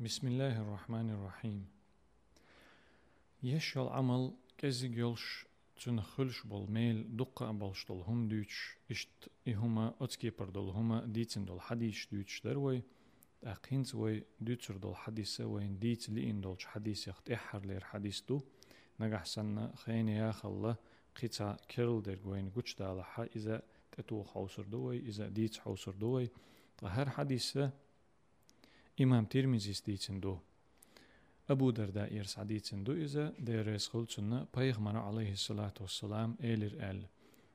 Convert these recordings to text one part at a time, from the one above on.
بسم الله الرحمن الرحيم يش العمل كزي يلش تون خلش بول ميل دقة بولش دول هم دوش اشت إهما أتكي بردول هما ديتن دول حديش دوش دروي أقينت وي دوتر دول حديثة وين ديت لين دولش حديث يخت إحر لير حديث دو نجح سنة خيني يا خلا قطع كيرل در وين قوش دالحا إذا تتو حوصر دوي إذا ديت حوصر دوي إمام ترمزي ستيتن دو أبو درداء يرس عديتن دو إذا دير يسخلتنا بيغمر عليه الصلاة والسلام إيلر آل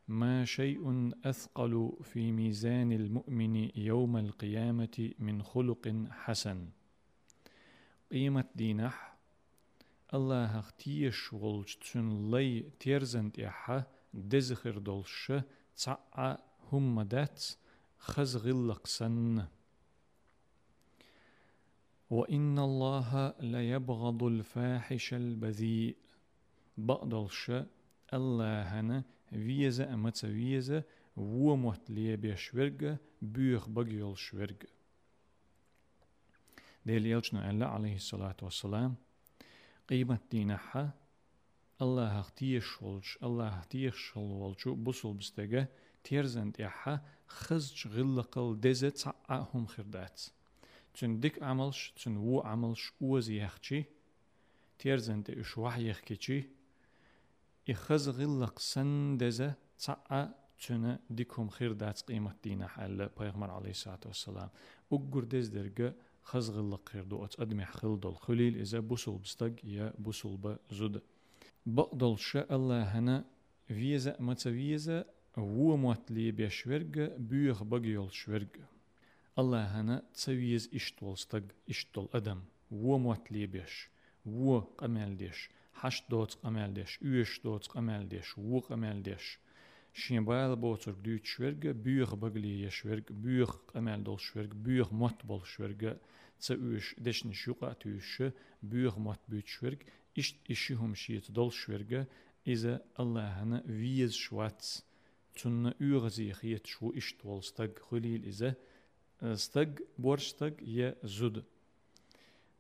ما شيء أثقل في ميزان المؤمن يوم القيامة من خلق حسن قيمة دينح الله اختيش ولج تسن لي تيرزنت إحا دزخر دولش تعا هم دات خزغلق سن وإن الله ليبغض الفاحش البذيء. بقدلش الله هنا ويزا أمتا ويزا وموت ليبيا شورغ بيخ بغيول شورغ. ديل يلجنا الله عليه الصلاة والسلام. قيمة دينها الله اختيش ولش الله اختيش ولشو بوصل بستغا تيرزنت إحا خزج غلقل دزت سعاهم خردات. Çün dik amalş, çün wu amalş uaz yaxçı. Terzen de üş vah yaxkiçi. İxız gillak sen deze ta'a çünü dikum xir dats qiymat dina halle Peygamber aleyhissalatu vesselam. Uggur dezdirge xız gillak xir du at admi xil dol xulil ize busul bistag ya busul ba zud. Baqdol şa Allahana vize mataviyeze wu muatli beşverge büyük bagi yol şverge. بقيول شورج الله هنا تسويز اشتول استق اشتول أدم وموت ليبيش و قمال ديش حش دوت قمال ديش يوش دوت قمال ديش و قمال ديش شين بايل بوتر دوت شورج بيخ بقلي يشورج بيخ قمال دول شورج بيخ موت بول شورج تسويش دشن شوقا توش بيخ موت بيت شورج اشت اشيهم شيت دول شورج إذا الله هنا ويز شواتس تن يغزي خيت شو اشتول استق خليل إذا استق بورشتق يا زود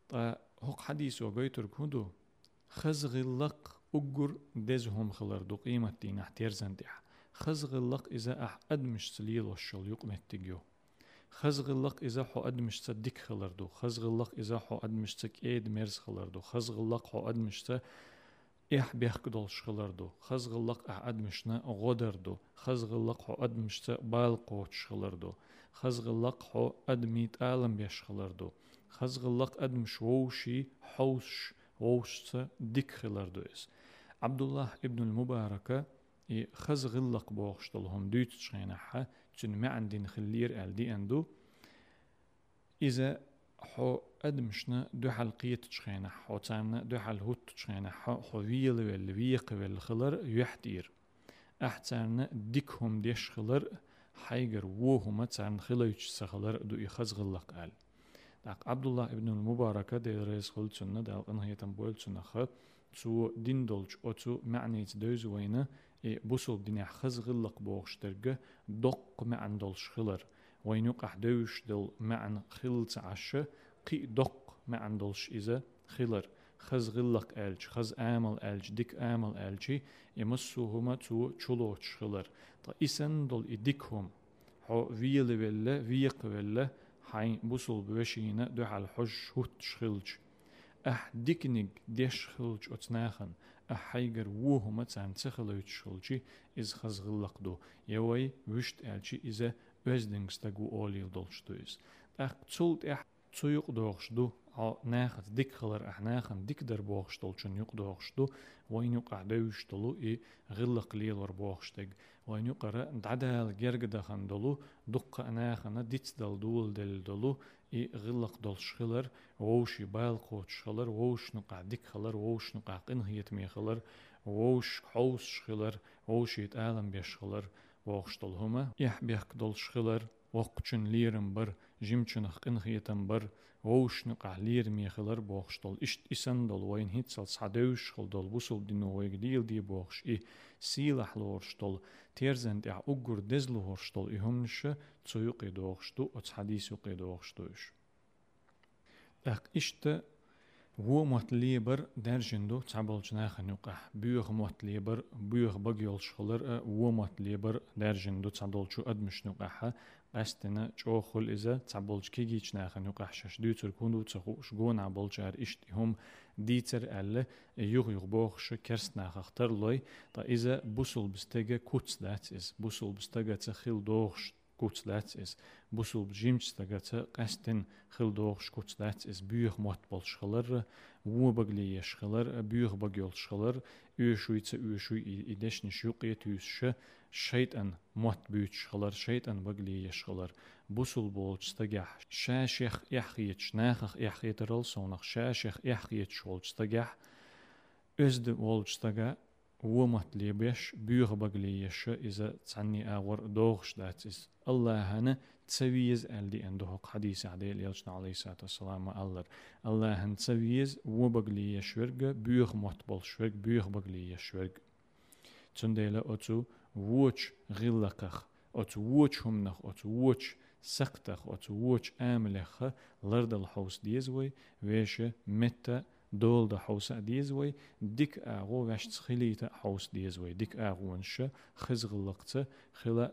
طا هق حديث وقيتر كودو خزغلق أجر دزهم خلر دو قيمة دين احتير زندح خزغلق إذا أح أدمش سليل والشل يقمت تجيو. خزغلق إذا حو أدمش صدق خلر دو. خزغلق إذا حو أدمش تك إيد مرز خلر دو. خزغلق حو أدمش إح بيحك دول شخلر دو خزغلق أح أدمشنا غدر دو خزغلق حو أدمش بال قوت شخلر دو خزغلق حو أدميت آلم بيشخلر دو خزغلق أدمش ووشي حوش ووش ديك خلر دو إس عبد الله ابن المباركة إي خزغلق بوغشتلهم دوت شغينحا تن ما عندين خلير آل دي أندو إذا حو أدمشنا دو حلقية تشخينا حو تامنا دو حل هوت تشخينا حو ويل ويل ويق ويل خلر يحتير أحتارنا ديكهم ديش خلر حيجر وهما تان خليش سخلر دو يخز غلق قال داق عبد الله ابن المباركة دي رئيس خلت سنة داق انهي تنبول سنة خ تو دين دولج او تو معني دوز وينه إي بوصل دين خز غلق بوغش درجة دق معن دولش خلر وينوق أحدوش دل معن خلت عشة قي دق معن دولش إذا خلر. خز غلق ألج خز آمل ألج ديك آمل ألجي يمسو هما تو چلوش خلر. تا إسن دول إديكهم حو ويل ولا ويق ولا حين بوصل بوشينا دو على حج هوت شخلج. أح ديكنيج ديش خلج أتناخن. أح حيجر ووهما تسان تخلوش شخلجي إز خز غلق دو. يوي وشت ألجي إذا özdiňizde olýyl dolşduýs. Ach çult eh er çuyuq doğuşdu, nähat dikxlar ahnaxan dikder boğuşdulçun yuq doğuşdu, voyn yuq adövüşdulu i gillıq lelor boğuşdig, voyn yuqara dadal gergidaxan dolu, duqqa anaxana ditsdal duul del dolu i gillıq dolşxılar, voğuşi bayl qoçxılar, voğuşnu qadikxılar, voğuşnu qaqın hiyetmexılar, voğuş xovsxılar, voğuşit alam beşxılar, voğuş خلر ووش نقع قن هيت مي خلر ووش حوس شخلر ووش يتعلم بيشخلر ووغشتل هما يح بيحك دول شخلر وقچن ليرم بر جيمچن خقن خيتم بر ووش نقع لير ميخلر بوخشتل اشت اسن دول وين هيتسل صدوش خل دول بوسل دي نويق ديل دي بوخش اي سيلح لورشتل تيرزنت اع اقر دزل هورشتل اي همنش تسويق دوخشتو اتس حديث يقي دوخشتوش أق إشت Wo moet leber der jindo tsabolchna khanuqa. Büyük moet leber büyük bag yolşxular wo moet leber der jindo tsadolchu admishnuqa. Qastena çoxul izə tsabolchki gichna khanuqa şaş dütür kundu tsuquş gona хум iştihum әлі, elle yuq yuq boxşı kerstna xaxtarloy ta izə busul bistege kutsdat გუცლაცის ბუსულ ჯიმჩს დაგაცა ყასტენ ხილდოღშ გუცლაცის ბიუხ მოთ ბოლშხილარ უუბაგლიეშხილარ ბიუხ ბაგიოლშხილარ üyüşüyse üyüşü ideşniş yuqiyet yüzşe şeytan mot büyütşxılar şeytan bagliyeşxılar busul bolçta gah şaşih yahyet naxh yahyet rol sonaq şaşih yahyet şolçta gah özde olçta gah ليبيش بيوغ بغليش إذا تعني أغور دوغش داتس الله هنا تسويز الدي عنده حديث عدي ليلشنا عليه الصلاة والسلام الله الله هن تسويز وبغليش ورق بيوغ متبل شورق بيوغ بغليش ورق تنديلا أتو ووش غلقخ أتو ووش همنخ أتو ووش سقتخ أتو ووش آملخ لرد الحوس ديزوي ويش متى Долды хауса hausa diezwey dik حوس دیز وی. haus diezwey dik aguunşa xizgıllıqçı xila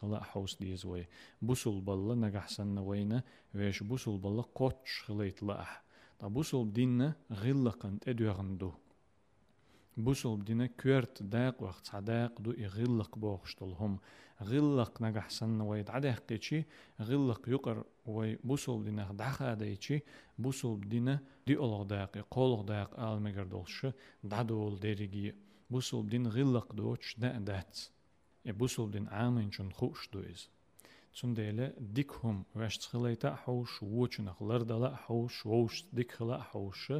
خلا حوس دیز وی. بوسول بالا balla nagahsanna وش بوسول بالا balla خلیت xilitla تا بوسول دینه غلقن ادوغندو بوصل بدينا كورت داق وقت عداق دو يغلق بوخشتلهم غلق نجحسن ويد عداق قيتشي غلق يقر وي بوصل بدينا دعخا دايتشي بوصل بدينا دي أولغ داق قولغ داق آل مگر دولش دعدول ديريجي بوصل بدين غلق دوش دا دات بوصل بدين عامين شن خوش دويز تسنديلا ديكهم واش تخليتا حوش ووچنخ لردلا حوش ووش ديك خلا حوش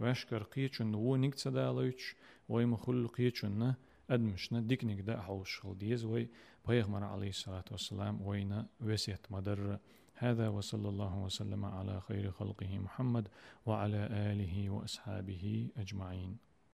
واش كرقيتشن وو نيك تسدالوش وي مخلقيتشن أدمشنا ديك نيك دا حوش خلديز وي بيغمر عليه الصلاة والسلام وينا وسيت مدر هذا وصلى الله وسلم على خير خلقه محمد وعلى آله وأصحابه أجمعين